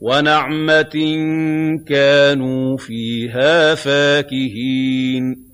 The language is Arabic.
وَنَعْمَةٍ كَانُوا فِيهَا فَاكِهِينَ.